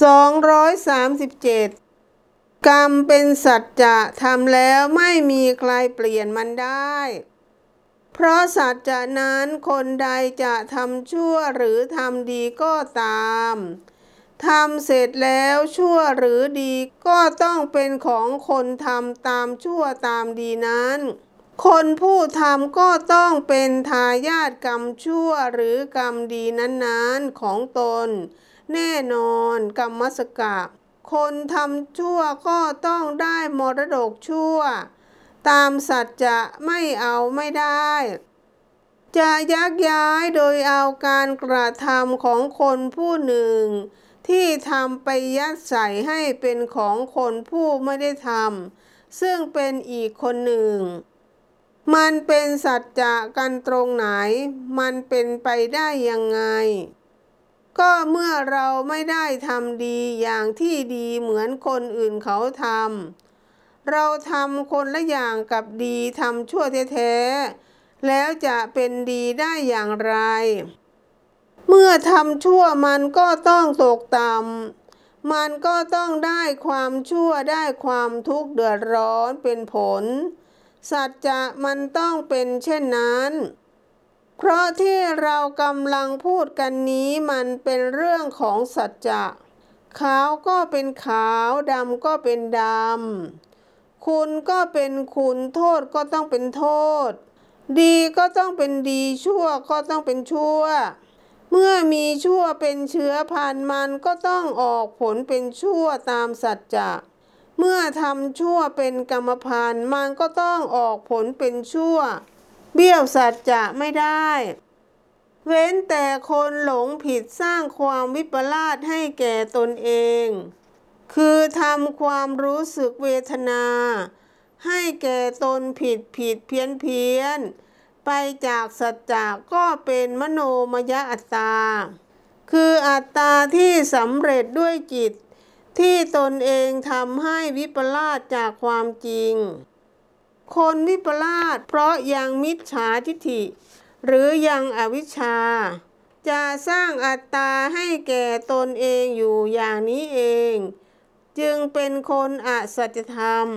237 กรรมเป็นสัจจะทำแล้วไม่มีใครเปลี่ยนมันได้ เพราะสัจจะนั้นคนใดจะทำชั่วหรือทำดีก็ตามทำเสร็จแล้วชั่วหรือดีก็ต้องเป็นของคนทำตามชั่วตามดีนั้น คนผู้ทำก็ต้องเป็นทายาทกรรมชั่วหรือกรรมดีนั้นๆของตน แน่นอนกรรมสกะ คนทำชั่วก็ต้องได้มรดกชั่ว ตามสัจจะไม่เอาไม่ได้ จะยักย้ายโดยเอาการกระทำของคนผู้หนึ่ง ที่ทำไปยัดใส่ให้เป็นของคนผู้ไม่ได้ทำซึ่งเป็นอีกคนหนึ่ง มันเป็นสัจจะกันตรงไหน มันเป็นไปได้ยังไง ก็เมื่อเราไม่ได้ทำดีอย่างที่ดีเหมือนคนอื่นเขาทำ เราทำคนละอย่างกับดีทำชั่วแท้ๆ แล้วจะเป็นดีได้อย่างไร เมื่อทำชั่วมันก็ต้องตกต่ำ มันก็ต้องได้ความชั่วได้ความทุกข์เดือดร้อนเป็นผล สัจจะมันต้องเป็นเช่นนั้น เพราะที่เรากำลังพูดกันนี้มันเป็นเรื่องของสัจจะ ขาวก็เป็นขาวดำก็เป็นดำ คุณก็เป็นคุณโทษก็ต้องเป็นโทษ ดีก็ต้องเป็นดีชั่วก็ต้องเป็นชั่ว เมื่อมีชั่วเป็นเชื้อพันมันก็ต้องออกผลเป็นชั่วตามสัจจะ เมื่อทำชั่วเป็นกรรมพันธ์มันก็ต้องออกผลเป็นชั่ว เบี้ยวสัจจะไม่ได้ เว้นแต่คนหลงผิดสร้างความวิปลาสให้แก่ตนเอง คือทำความรู้สึกเวทนา ให้แก่ตนผิดผิดเพี้ยนเพี้ยนไปจากสัจจะก็เป็นมโนมยอัตตา คืออัตตาที่สำเร็จด้วยจิต ที่ตนเองทำให้วิปลาสจากความจริง คนวิปลาสเพราะยังมิจฉาทิฏฐิ หรือยังอวิชชา จะสร้างอัตตาให้แก่ตนเองอยู่อย่างนี้เอง จึงเป็นคนอสัจธรรม